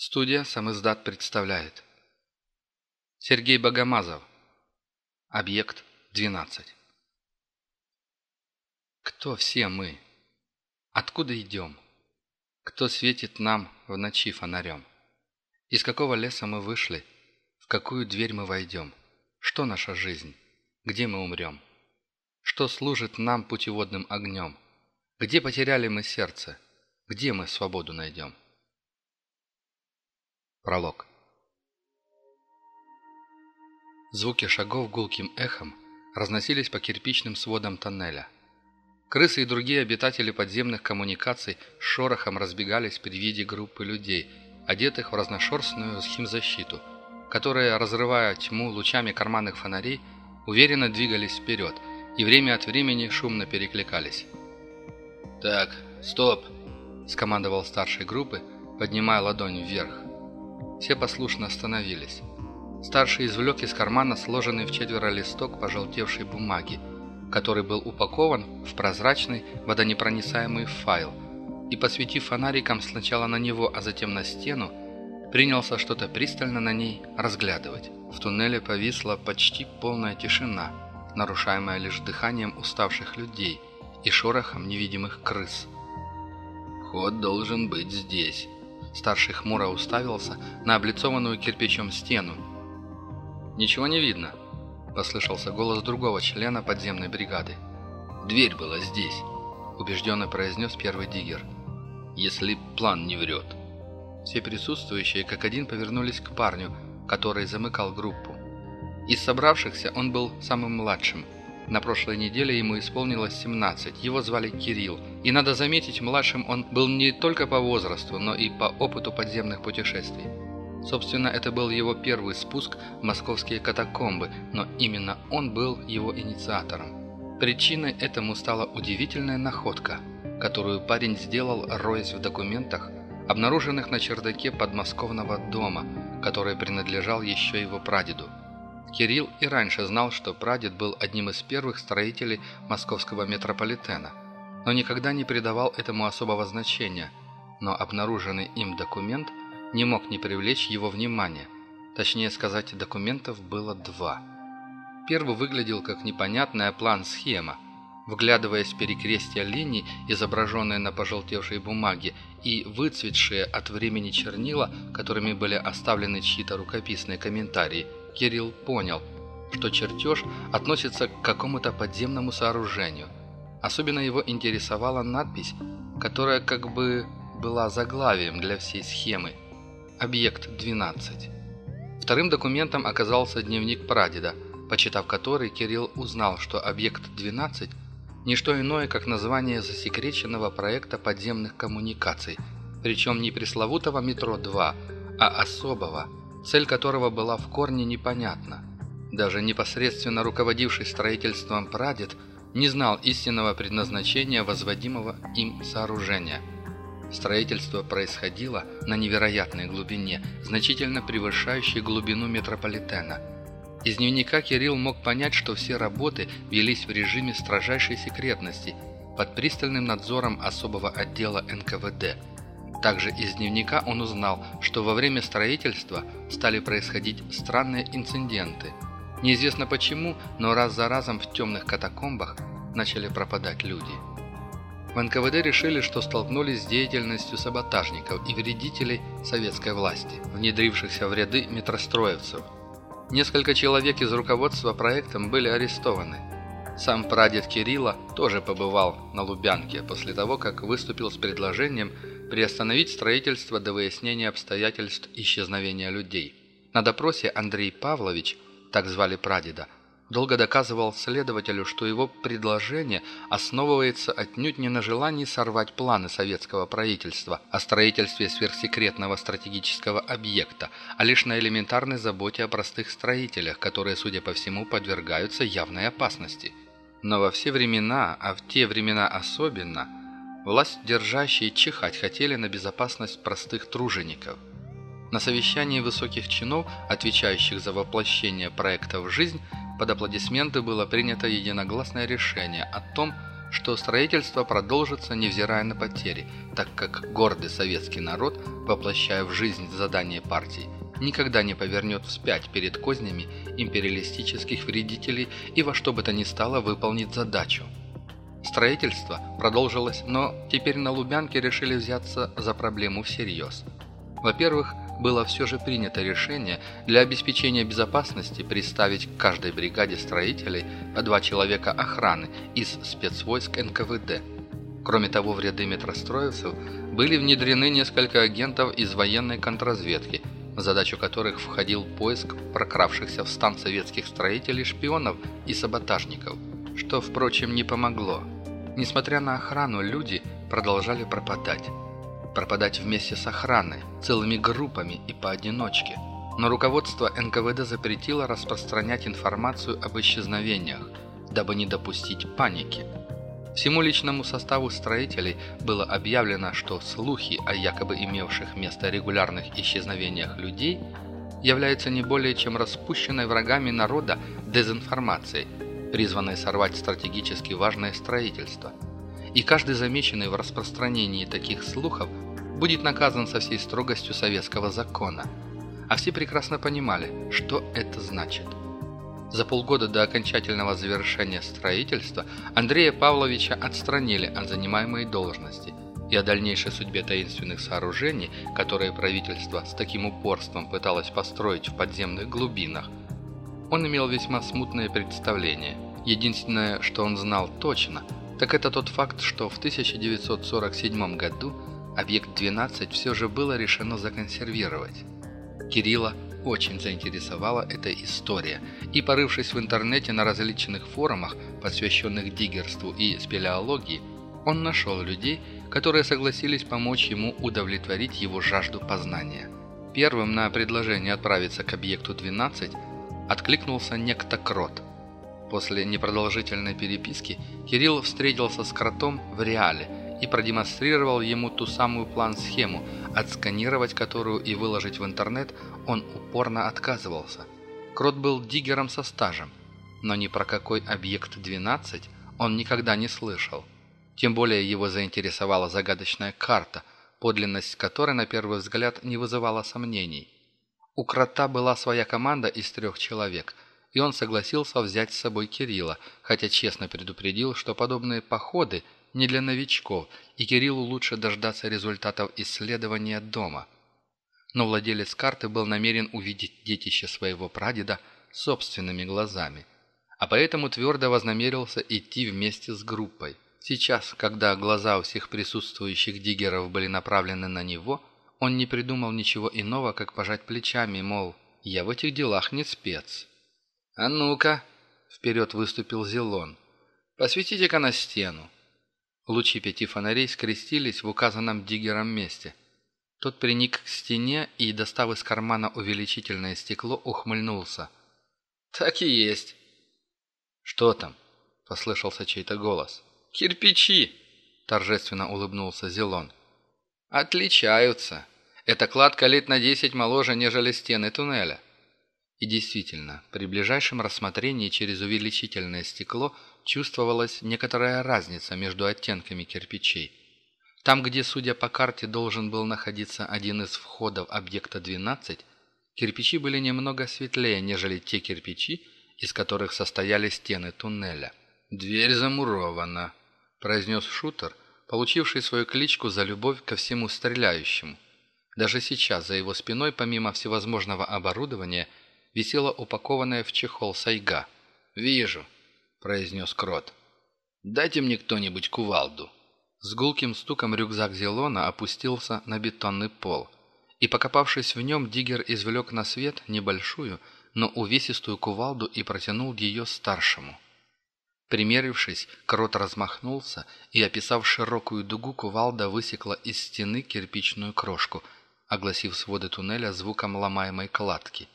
Студия «Сам издат» представляет Сергей Богомазов Объект 12 Кто все мы? Откуда идем? Кто светит нам в ночи фонарем? Из какого леса мы вышли? В какую дверь мы войдем? Что наша жизнь? Где мы умрем? Что служит нам путеводным огнем? Где потеряли мы сердце? Где мы свободу найдем? Пролог. Звуки шагов гулким эхом разносились по кирпичным сводам тоннеля. Крысы и другие обитатели подземных коммуникаций шорохом разбегались при виде группы людей, одетых в разношерстную химзащиту, которые, разрывая тьму лучами карманных фонарей, уверенно двигались вперед и время от времени шумно перекликались. «Так, стоп!» – скомандовал старшей группы, поднимая ладонь вверх. Все послушно остановились. Старший извлек из кармана сложенный в четверо листок пожелтевшей бумаги, который был упакован в прозрачный водонепроницаемый файл, и, посветив фонариком сначала на него, а затем на стену, принялся что-то пристально на ней разглядывать. В туннеле повисла почти полная тишина, нарушаемая лишь дыханием уставших людей и шорохом невидимых крыс. «Ход должен быть здесь», Старший хмуро уставился на облицованную кирпичом стену. «Ничего не видно», – послышался голос другого члена подземной бригады. «Дверь была здесь», – убежденно произнес первый диггер. «Если план не врет». Все присутствующие как один повернулись к парню, который замыкал группу. Из собравшихся он был самым младшим – на прошлой неделе ему исполнилось 17, его звали Кирилл. И надо заметить, младшим он был не только по возрасту, но и по опыту подземных путешествий. Собственно, это был его первый спуск в московские катакомбы, но именно он был его инициатором. Причиной этому стала удивительная находка, которую парень сделал, роясь в документах, обнаруженных на чердаке подмосковного дома, который принадлежал еще его прадеду. Кирилл и раньше знал, что прадед был одним из первых строителей московского метрополитена, но никогда не придавал этому особого значения, но обнаруженный им документ не мог не привлечь его внимания. Точнее сказать, документов было два. Первый выглядел как непонятная план-схема, вглядываясь в перекрестия линий, изображенные на пожелтевшей бумаге, и выцветшие от времени чернила, которыми были оставлены чьи-то рукописные комментарии – Кирилл понял, что чертеж относится к какому-то подземному сооружению. Особенно его интересовала надпись, которая как бы была заглавием для всей схемы «Объект 12». Вторым документом оказался дневник прадеда, почитав который, Кирилл узнал, что объект 12 – не что иное, как название засекреченного проекта подземных коммуникаций, причем не пресловутого «Метро-2», а особого – цель которого была в корне непонятна. Даже непосредственно руководивший строительством прадед не знал истинного предназначения возводимого им сооружения. Строительство происходило на невероятной глубине, значительно превышающей глубину метрополитена. Из дневника Кирилл мог понять, что все работы велись в режиме строжайшей секретности, под пристальным надзором особого отдела НКВД – также из дневника он узнал, что во время строительства стали происходить странные инциденты. Неизвестно почему, но раз за разом в темных катакомбах начали пропадать люди. В НКВД решили, что столкнулись с деятельностью саботажников и вредителей советской власти, внедрившихся в ряды метростроевцев. Несколько человек из руководства проектом были арестованы. Сам прадед Кирилла тоже побывал на Лубянке после того, как выступил с предложением приостановить строительство до выяснения обстоятельств исчезновения людей. На допросе Андрей Павлович, так звали прадеда, долго доказывал следователю, что его предложение основывается отнюдь не на желании сорвать планы советского правительства о строительстве сверхсекретного стратегического объекта, а лишь на элементарной заботе о простых строителях, которые, судя по всему, подвергаются явной опасности. Но во все времена, а в те времена особенно – Власть держащие чихать хотели на безопасность простых тружеников. На совещании высоких чинов, отвечающих за воплощение проекта в жизнь, под аплодисменты было принято единогласное решение о том, что строительство продолжится, невзирая на потери, так как гордый советский народ, воплощая в жизнь задание партии, никогда не повернет вспять перед кознями империалистических вредителей и во что бы то ни стало выполнит задачу. Строительство продолжилось, но теперь на Лубянке решили взяться за проблему всерьез. Во-первых, было все же принято решение для обеспечения безопасности представить к каждой бригаде строителей по два человека охраны из спецвойск НКВД. Кроме того, в ряды метростроевцев были внедрены несколько агентов из военной контрразведки, задачу которых входил поиск прокравшихся в стан советских строителей шпионов и саботажников, что, впрочем, не помогло. Несмотря на охрану, люди продолжали пропадать пропадать вместе с охраной, целыми группами и поодиночке. Но руководство НКВД запретило распространять информацию об исчезновениях, дабы не допустить паники. Всему личному составу строителей было объявлено, что слухи о якобы имевших место регулярных исчезновениях людей являются не более чем распущенной врагами народа дезинформацией, призванной сорвать стратегически важное строительство. И каждый замеченный в распространении таких слухов будет наказан со всей строгостью советского закона. А все прекрасно понимали, что это значит. За полгода до окончательного завершения строительства Андрея Павловича отстранили от занимаемой должности, и о дальнейшей судьбе таинственных сооружений, которые правительство с таким упорством пыталось построить в подземных глубинах, он имел весьма смутное представление. Единственное, что он знал точно, так это тот факт, что в 1947 году объект 12 все же было решено законсервировать. Кирилла очень заинтересовала эта история, и порывшись в интернете на различных форумах, посвященных диггерству и спелеологии, он нашел людей, которые согласились помочь ему удовлетворить его жажду познания. Первым на предложение отправиться к объекту 12 откликнулся некто Крот. После непродолжительной переписки Кирилл встретился с Кротом в реале – и продемонстрировал ему ту самую план-схему, отсканировать которую и выложить в интернет он упорно отказывался. Крот был диггером со стажем, но ни про какой объект 12 он никогда не слышал. Тем более его заинтересовала загадочная карта, подлинность которой на первый взгляд не вызывала сомнений. У Крота была своя команда из трех человек, и он согласился взять с собой Кирилла, хотя честно предупредил, что подобные походы – не для новичков, и Кириллу лучше дождаться результатов исследования дома. Но владелец карты был намерен увидеть детище своего прадеда собственными глазами, а поэтому твердо вознамерился идти вместе с группой. Сейчас, когда глаза у всех присутствующих диггеров были направлены на него, он не придумал ничего иного, как пожать плечами, мол, «Я в этих делах не спец». «А ну-ка!» — вперед выступил Зелон. «Посветите-ка на стену». Лучи пяти фонарей скрестились в указанном диггером месте. Тот приник к стене и, достав из кармана увеличительное стекло, ухмыльнулся. «Так и есть». «Что там?» – послышался чей-то голос. «Кирпичи!» – торжественно улыбнулся Зелон. «Отличаются. Эта кладка лет на десять моложе, нежели стены туннеля». И действительно, при ближайшем рассмотрении через увеличительное стекло чувствовалась некоторая разница между оттенками кирпичей. Там, где, судя по карте, должен был находиться один из входов объекта 12, кирпичи были немного светлее, нежели те кирпичи, из которых состояли стены туннеля. «Дверь замурована», – произнес шутер, получивший свою кличку за любовь ко всему стреляющему. Даже сейчас за его спиной, помимо всевозможного оборудования, висела упакованная в чехол сайга. «Вижу», — произнес Крот. «Дайте мне кто-нибудь кувалду». С гулким стуком рюкзак Зелона опустился на бетонный пол, и, покопавшись в нем, Диггер извлек на свет небольшую, но увесистую кувалду и протянул ее старшему. Примерившись, Крот размахнулся, и, описав широкую дугу, кувалда высекла из стены кирпичную крошку, огласив своды туннеля звуком ломаемой кладки.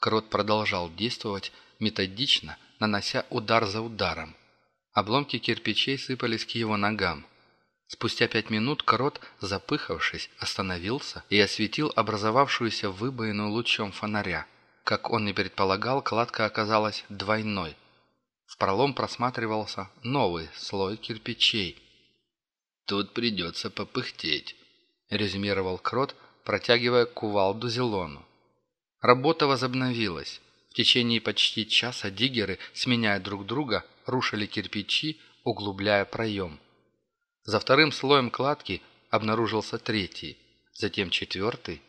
Крот продолжал действовать методично, нанося удар за ударом. Обломки кирпичей сыпались к его ногам. Спустя пять минут Крот, запыхавшись, остановился и осветил образовавшуюся выбоину лучом фонаря. Как он и предполагал, кладка оказалась двойной. В пролом просматривался новый слой кирпичей. «Тут придется попыхтеть», — резюмировал Крот, протягивая кувалду Зелону. Работа возобновилась. В течение почти часа диггеры, сменяя друг друга, рушили кирпичи, углубляя проем. За вторым слоем кладки обнаружился третий, затем четвертый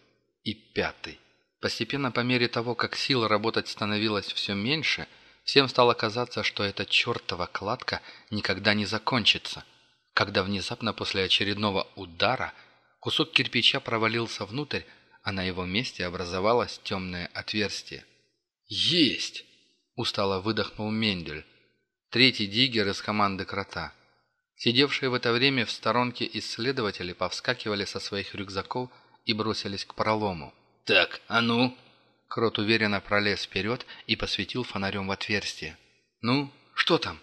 и пятый. Постепенно, по мере того, как сил работать становилось все меньше, всем стало казаться, что эта чертова кладка никогда не закончится, когда внезапно после очередного удара кусок кирпича провалился внутрь, а на его месте образовалось темное отверстие. «Есть!» – устало выдохнул Мендель, третий диггер из команды Крота. Сидевшие в это время в сторонке исследователи повскакивали со своих рюкзаков и бросились к пролому. «Так, а ну?» Крот уверенно пролез вперед и посветил фонарем в отверстие. «Ну, что там?»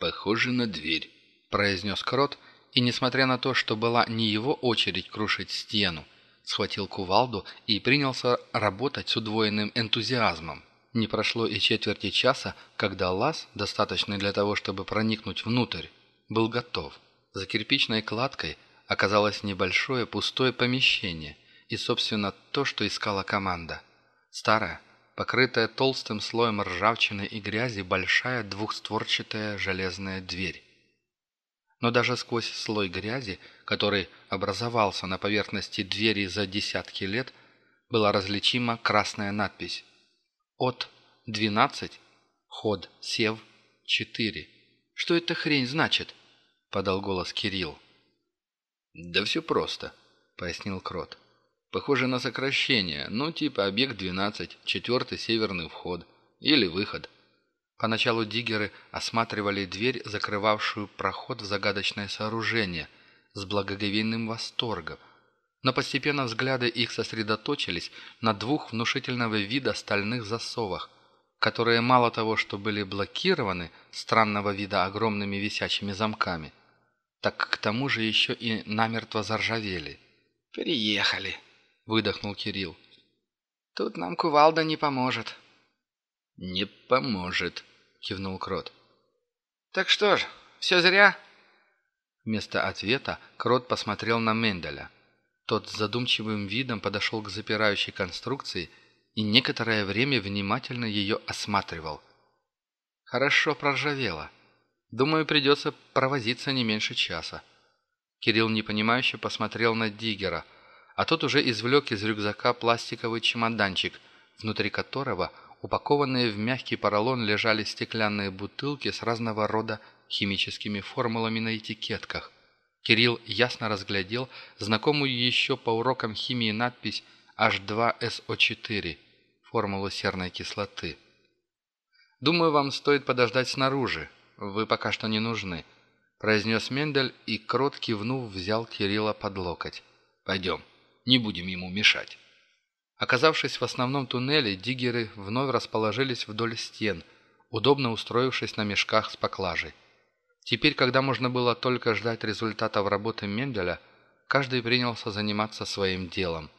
«Похоже на дверь», – произнес Крот, и, несмотря на то, что была не его очередь крушить стену, схватил кувалду и принялся работать с удвоенным энтузиазмом. Не прошло и четверти часа, когда лаз, достаточный для того, чтобы проникнуть внутрь, был готов. За кирпичной кладкой оказалось небольшое пустое помещение и, собственно, то, что искала команда. Старая, покрытая толстым слоем ржавчины и грязи, большая двухстворчатая железная дверь. Но даже сквозь слой грязи, который образовался на поверхности двери за десятки лет, была различима красная надпись «От 12, ход Сев 4». «Что эта хрень значит?» — подал голос Кирилл. «Да все просто», — пояснил Крот. «Похоже на сокращение, ну типа объект 12, четвертый северный вход или выход». Поначалу диггеры осматривали дверь, закрывавшую проход в загадочное сооружение, с благоговейным восторгом. Но постепенно взгляды их сосредоточились на двух внушительного вида стальных засовах, которые мало того, что были блокированы странного вида огромными висячими замками, так к тому же еще и намертво заржавели. «Приехали», — выдохнул Кирилл. «Тут нам кувалда не поможет». «Не поможет», — кивнул Крот. «Так что ж, все зря?» Вместо ответа Крот посмотрел на Менделя. Тот с задумчивым видом подошел к запирающей конструкции и некоторое время внимательно ее осматривал. Хорошо проржавело. Думаю, придется провозиться не меньше часа. Кирилл непонимающе посмотрел на Диггера, а тот уже извлек из рюкзака пластиковый чемоданчик, внутри которого – упакованные в мягкий поролон лежали стеклянные бутылки с разного рода химическими формулами на этикетках. Кирилл ясно разглядел знакомую еще по урокам химии надпись H2SO4, формулу серной кислоты. «Думаю, вам стоит подождать снаружи. Вы пока что не нужны», – произнес Мендель и, крот кивнув, взял Кирилла под локоть. «Пойдем, не будем ему мешать». Оказавшись в основном туннеле, диггеры вновь расположились вдоль стен, удобно устроившись на мешках с поклажей. Теперь, когда можно было только ждать результатов работы Менделя, каждый принялся заниматься своим делом.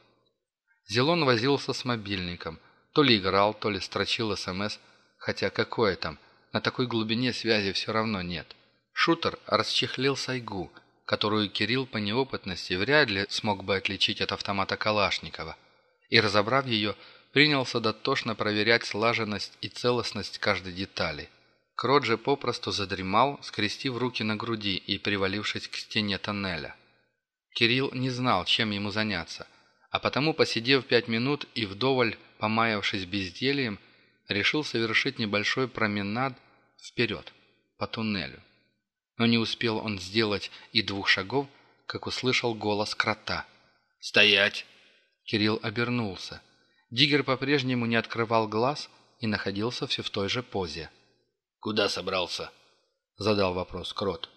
Зелон возился с мобильником, то ли играл, то ли строчил СМС, хотя какое там, на такой глубине связи все равно нет. Шутер расчехлил сайгу, которую Кирилл по неопытности вряд ли смог бы отличить от автомата Калашникова – и, разобрав ее, принялся дотошно проверять слаженность и целостность каждой детали. Крот же попросту задремал, скрестив руки на груди и привалившись к стене тоннеля. Кирилл не знал, чем ему заняться, а потому, посидев пять минут и вдоволь помаявшись бездельем, решил совершить небольшой променад вперед, по туннелю. Но не успел он сделать и двух шагов, как услышал голос крота. «Стоять!» Кирилл обернулся. Диггер по-прежнему не открывал глаз и находился все в той же позе. «Куда собрался?» — задал вопрос Крот.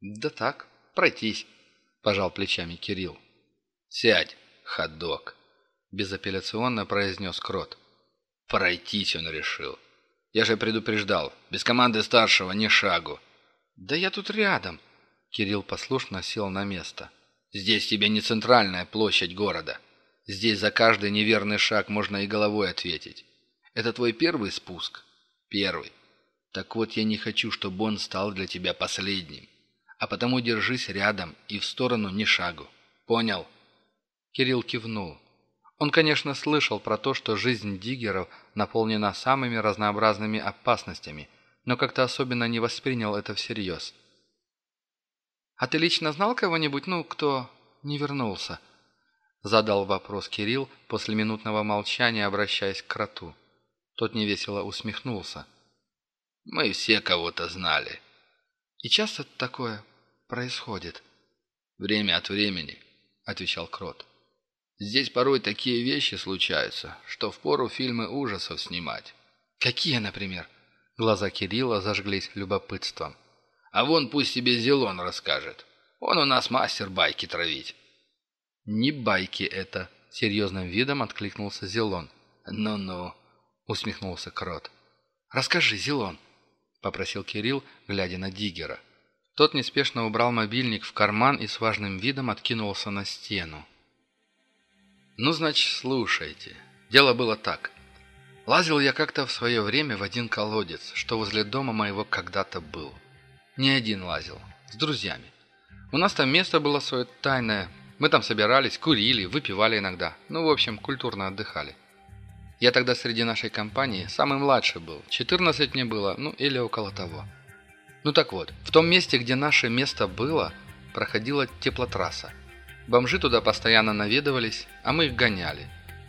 «Да так, пройтись», — пожал плечами Кирилл. «Сядь, ходок», — безапелляционно произнес Крот. «Пройтись он решил. Я же предупреждал, без команды старшего ни шагу». «Да я тут рядом», — Кирилл послушно сел на место. «Здесь тебе не центральная площадь города. Здесь за каждый неверный шаг можно и головой ответить. Это твой первый спуск? Первый. Так вот, я не хочу, чтобы он стал для тебя последним. А потому держись рядом и в сторону ни шагу. Понял?» Кирилл кивнул. Он, конечно, слышал про то, что жизнь диггеров наполнена самыми разнообразными опасностями, но как-то особенно не воспринял это всерьез. «А ты лично знал кого-нибудь, ну, кто не вернулся?» Задал вопрос Кирилл после минутного молчания, обращаясь к кроту. Тот невесело усмехнулся. «Мы все кого-то знали». «И часто такое происходит?» «Время от времени», — отвечал крот. «Здесь порой такие вещи случаются, что впору фильмы ужасов снимать». «Какие, например?» Глаза Кирилла зажглись любопытством. «А вон пусть себе Зелон расскажет. Он у нас мастер байки травить». «Не байки это», — серьезным видом откликнулся Зелон. «Ну-ну», — усмехнулся Крот. «Расскажи, Зелон», — попросил Кирилл, глядя на Диггера. Тот неспешно убрал мобильник в карман и с важным видом откинулся на стену. «Ну, значит, слушайте. Дело было так. Лазил я как-то в свое время в один колодец, что возле дома моего когда-то был. Не один лазил, с друзьями. У нас там место было свое тайное, мы там собирались, курили, выпивали иногда. Ну, в общем, культурно отдыхали. Я тогда среди нашей компании самый младший был. 14 мне было, ну или около того. Ну так вот, в том месте, где наше место было, проходила теплотрасса. Бомжи туда постоянно наведывались, а мы их гоняли.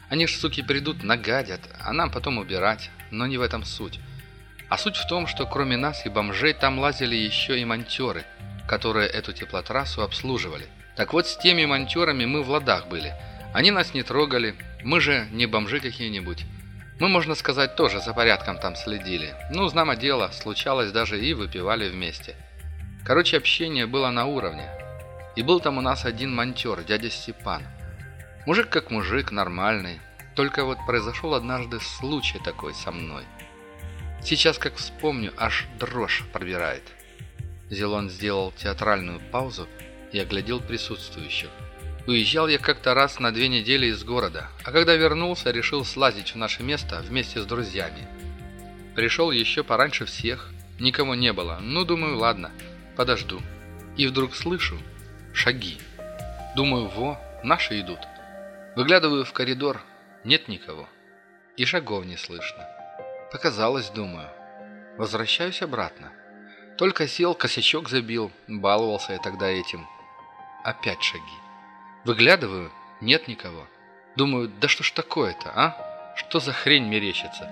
Они ж, суки, придут, нагадят, а нам потом убирать. Но не в этом суть. А суть в том, что кроме нас и бомжей там лазили еще и монтеры, которые эту теплотрассу обслуживали. Так вот, с теми монтерами мы в ладах были. Они нас не трогали, мы же не бомжи какие-нибудь. Мы, можно сказать, тоже за порядком там следили. Ну, знамо дело, случалось даже и выпивали вместе. Короче, общение было на уровне. И был там у нас один монтер, дядя Степан. Мужик как мужик, нормальный. Только вот произошел однажды случай такой со мной. Сейчас, как вспомню, аж дрожь пробирает. Зелон сделал театральную паузу и оглядел присутствующих. Уезжал я как-то раз на две недели из города, а когда вернулся, решил слазить в наше место вместе с друзьями. Пришел еще пораньше всех, никого не было, ну, думаю, ладно, подожду. И вдруг слышу шаги. Думаю, во, наши идут. Выглядываю в коридор, нет никого. И шагов не слышно. Показалось, думаю. Возвращаюсь обратно. Только сел, косячок забил, баловался я тогда этим. Опять шаги. Выглядываю, нет никого. Думаю, да что ж такое-то, а? Что за хрень мерещится?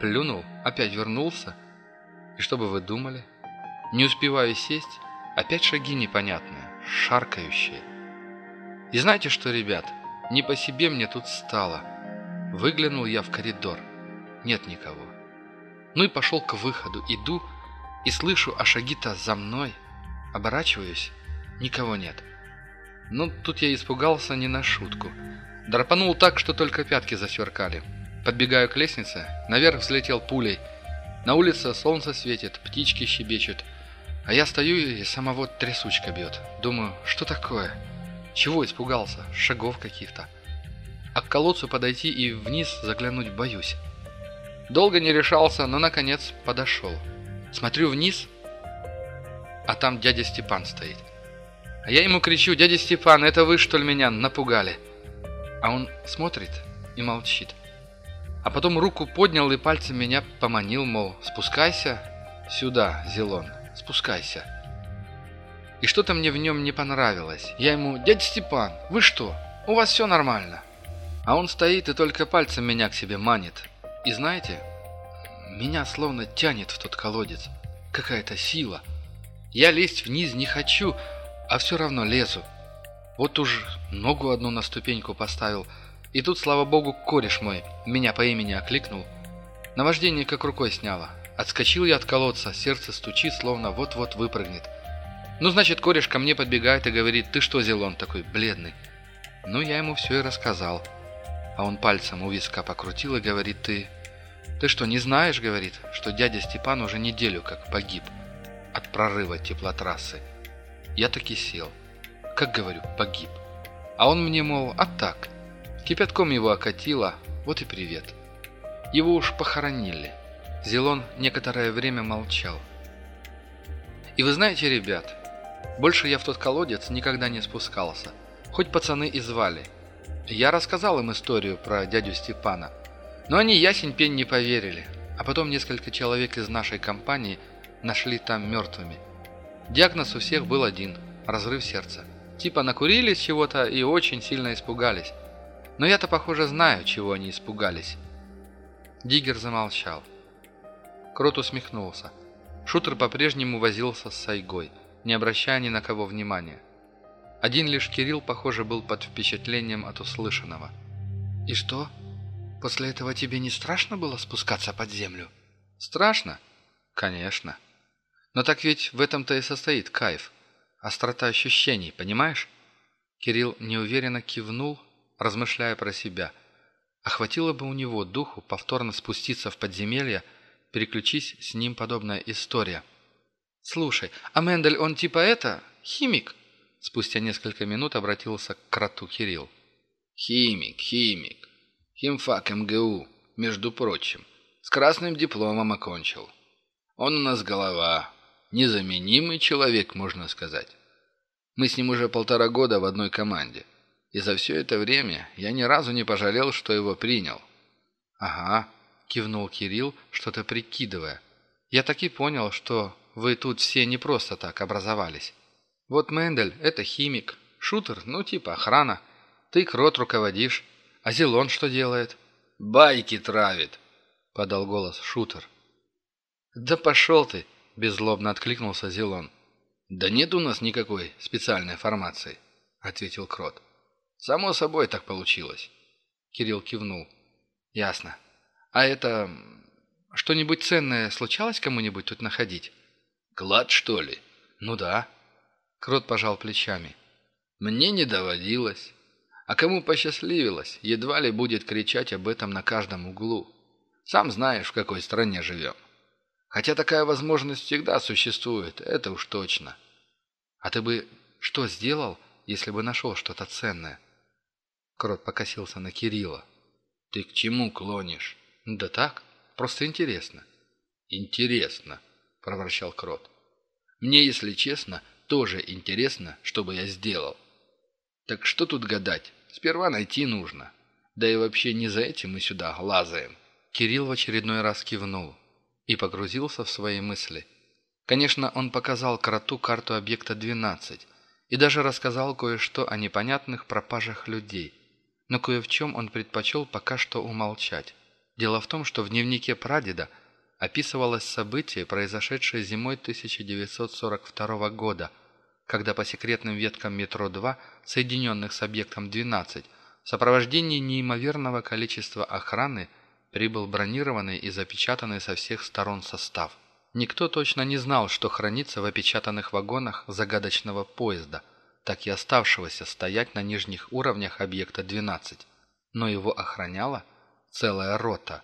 Плюнул, опять вернулся. И что бы вы думали? Не успеваю сесть, опять шаги непонятные, шаркающие. И знаете что, ребят, не по себе мне тут стало. Выглянул я в коридор. Нет никого. Ну и пошел к выходу. Иду и слышу, а шаги-то за мной. Оборачиваюсь, никого нет. Ну, тут я испугался не на шутку. Драпанул так, что только пятки засверкали. Подбегаю к лестнице, наверх взлетел пулей. На улице солнце светит, птички щебечут. А я стою и самого трясучка бьет. Думаю, что такое? Чего испугался? Шагов каких-то. А к колодцу подойти и вниз заглянуть боюсь. Долго не решался, но наконец подошел. Смотрю вниз, а там дядя Степан стоит. А я ему кричу, дядя Степан, это вы что ли меня напугали? А он смотрит и молчит. А потом руку поднял и пальцем меня поманил, мол, спускайся сюда, Зелон, спускайся. И что-то мне в нем не понравилось. Я ему, дядя Степан, вы что, у вас все нормально? А он стоит и только пальцем меня к себе манит. И знаете, меня словно тянет в тот колодец. Какая-то сила. Я лезть вниз не хочу, а все равно лезу. Вот уж ногу одну на ступеньку поставил, и тут, слава богу, кореш мой меня по имени окликнул. Наваждение как рукой сняло. Отскочил я от колодца, сердце стучит, словно вот-вот выпрыгнет. Ну, значит, кореш ко мне подбегает и говорит, ты что, Зелон, такой бледный? Ну, я ему все и рассказал. А он пальцем у виска покрутил и говорит, ты... Ты что, не знаешь, говорит, что дядя Степан уже неделю как погиб от прорыва теплотрассы? Я таки сел. Как говорю, погиб. А он мне, мол, а так. Кипятком его окатило, вот и привет. Его уж похоронили. Зелон некоторое время молчал. «И вы знаете, ребят, больше я в тот колодец никогда не спускался, хоть пацаны и звали. Я рассказал им историю про дядю Степана, но они ясень пень не поверили, а потом несколько человек из нашей компании нашли там мертвыми. Диагноз у всех был один – разрыв сердца. Типа накурились чего-то и очень сильно испугались. Но я-то, похоже, знаю, чего они испугались. Диггер замолчал. Крот усмехнулся. Шутер по-прежнему возился с Сайгой, не обращая ни на кого внимания. Один лишь Кирилл, похоже, был под впечатлением от услышанного. «И что? После этого тебе не страшно было спускаться под землю?» «Страшно? Конечно. Но так ведь в этом-то и состоит кайф. Острота ощущений, понимаешь?» Кирилл неуверенно кивнул, размышляя про себя. Охватило бы у него духу повторно спуститься в подземелье, переключись с ним подобная история. «Слушай, а Мендель, он типа это, химик?» Спустя несколько минут обратился к кроту Кирилл. «Химик, химик. Химфак МГУ, между прочим. С красным дипломом окончил. Он у нас голова. Незаменимый человек, можно сказать. Мы с ним уже полтора года в одной команде. И за все это время я ни разу не пожалел, что его принял». «Ага», — кивнул Кирилл, что-то прикидывая. «Я так и понял, что вы тут все не просто так образовались». Вот Мендель — это химик, шутер, ну типа охрана. Ты крот руководишь. А Зелон что делает? «Байки травит», — подал голос шутер. «Да пошел ты!» — беззлобно откликнулся Зелон. «Да нет у нас никакой специальной формации», — ответил Крот. «Само собой так получилось». Кирилл кивнул. «Ясно. А это... что-нибудь ценное случалось кому-нибудь тут находить?» «Клад, что ли?» «Ну да». Крот пожал плечами. «Мне не доводилось. А кому посчастливилось, едва ли будет кричать об этом на каждом углу. Сам знаешь, в какой стране живем. Хотя такая возможность всегда существует, это уж точно. А ты бы что сделал, если бы нашел что-то ценное?» Крот покосился на Кирилла. «Ты к чему клонишь?» «Да так, просто интересно». «Интересно», — проворчал Крот. «Мне, если честно, тоже интересно, что бы я сделал. Так что тут гадать? Сперва найти нужно. Да и вообще не за этим мы сюда лазаем. Кирилл в очередной раз кивнул и погрузился в свои мысли. Конечно, он показал кроту карту объекта 12 и даже рассказал кое-что о непонятных пропажах людей. Но кое в чем он предпочел пока что умолчать. Дело в том, что в дневнике прадеда описывалось событие, произошедшее зимой 1942 года – когда по секретным веткам метро-2, соединенных с объектом 12, в сопровождении неимоверного количества охраны прибыл бронированный и запечатанный со всех сторон состав. Никто точно не знал, что хранится в опечатанных вагонах загадочного поезда, так и оставшегося стоять на нижних уровнях объекта 12, но его охраняла целая рота.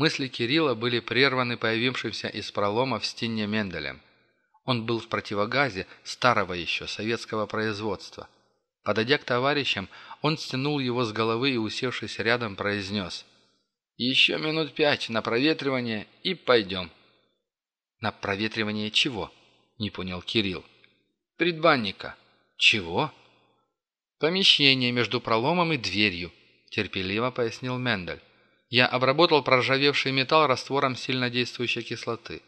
Мысли Кирилла были прерваны появившимся из пролома в стене Менделем – он был в противогазе старого еще советского производства. Подойдя к товарищам, он стянул его с головы и, усевшись рядом, произнес «Еще минут пять на проветривание и пойдем». «На проветривание чего?» – не понял Кирилл. «Предбанника». «Чего?» «Помещение между проломом и дверью», – терпеливо пояснил Мендель. «Я обработал проржавевший металл раствором сильнодействующей кислоты.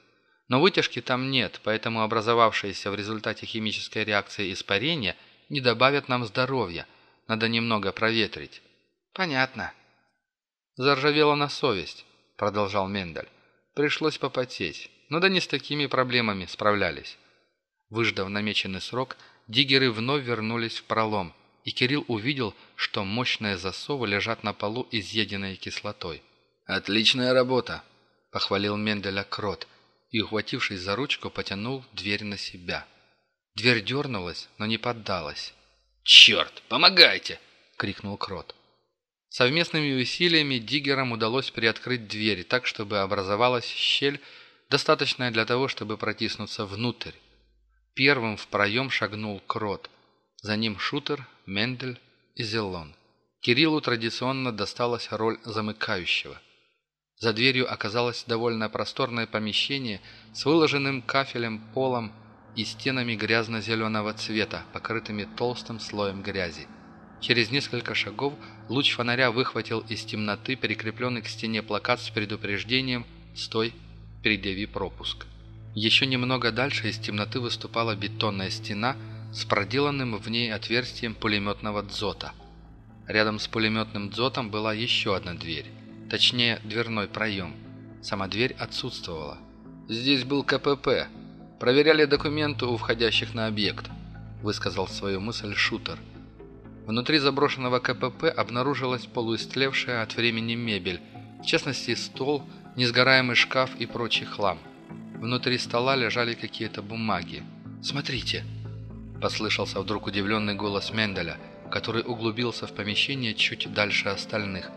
Но вытяжки там нет, поэтому образовавшиеся в результате химической реакции испарения не добавят нам здоровья. Надо немного проветрить. Понятно. Заржавела на совесть, продолжал Мендель. Пришлось попотеть. Но да не с такими проблемами справлялись. Выждав намеченный срок, диггеры вновь вернулись в пролом, и Кирилл увидел, что мощные засовы лежат на полу, изъеденные кислотой. «Отличная работа!» – похвалил Менделя Крот, и, ухватившись за ручку, потянул дверь на себя. Дверь дернулась, но не поддалась. «Черт, помогайте!» — крикнул Крот. Совместными усилиями диггерам удалось приоткрыть дверь так, чтобы образовалась щель, достаточная для того, чтобы протиснуться внутрь. Первым в проем шагнул Крот. За ним Шутер, Мендель и Зелон. Кириллу традиционно досталась роль замыкающего – За дверью оказалось довольно просторное помещение с выложенным кафелем полом и стенами грязно-зеленого цвета, покрытыми толстым слоем грязи. Через несколько шагов луч фонаря выхватил из темноты прикрепленный к стене плакат с предупреждением «Стой, предъяви пропуск». Еще немного дальше из темноты выступала бетонная стена с проделанным в ней отверстием пулеметного дзота. Рядом с пулеметным дзотом была еще одна дверь, точнее дверной проем. Сама дверь отсутствовала. «Здесь был КПП. Проверяли документы у входящих на объект», – высказал свою мысль шутер. Внутри заброшенного КПП обнаружилась полуистлевшая от времени мебель, в частности стол, несгораемый шкаф и прочий хлам. Внутри стола лежали какие-то бумаги. «Смотрите!» – послышался вдруг удивленный голос Менделя, который углубился в помещение чуть дальше остальных.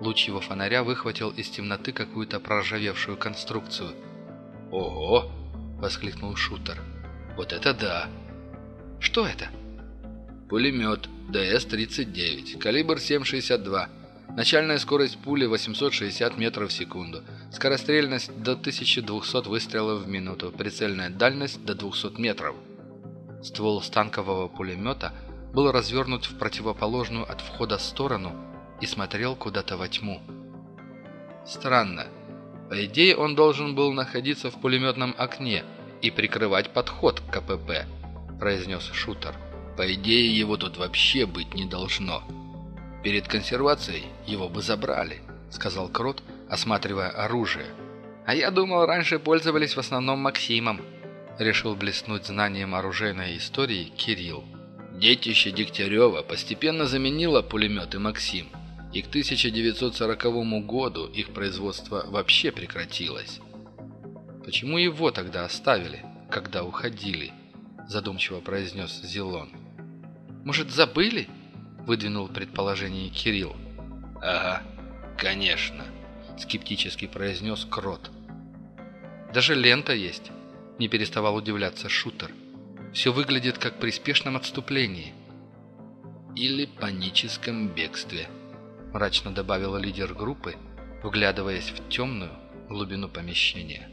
Луч его фонаря выхватил из темноты какую-то проржавевшую конструкцию. «Ого!» – воскликнул шутер. «Вот это да!» «Что это?» «Пулемет ДС-39, калибр 7,62». Начальная скорость пули 860 метров в секунду. Скорострельность до 1200 выстрелов в минуту. Прицельная дальность до 200 метров. Ствол станкового пулемета был развернут в противоположную от входа сторону и смотрел куда-то во тьму. Странно. По идее, он должен был находиться в пулеметном окне и прикрывать подход к КПП, произнес шутер. По идее, его тут вообще быть не должно. Перед консервацией его бы забрали», — сказал Крот, осматривая оружие. «А я думал, раньше пользовались в основном Максимом», — решил блеснуть знанием оружейной истории Кирилл. Детище Дегтярева постепенно заменило пулеметы «Максим», и к 1940 году их производство вообще прекратилось. «Почему его тогда оставили, когда уходили?» – задумчиво произнес Зилон. «Может, забыли?» выдвинул предположение Кирилл. «Ага, конечно», — скептически произнес Крот. «Даже лента есть», — не переставал удивляться шутер. «Все выглядит как при спешном отступлении». «Или паническом бегстве», — мрачно добавил лидер группы, вглядываясь в темную глубину помещения.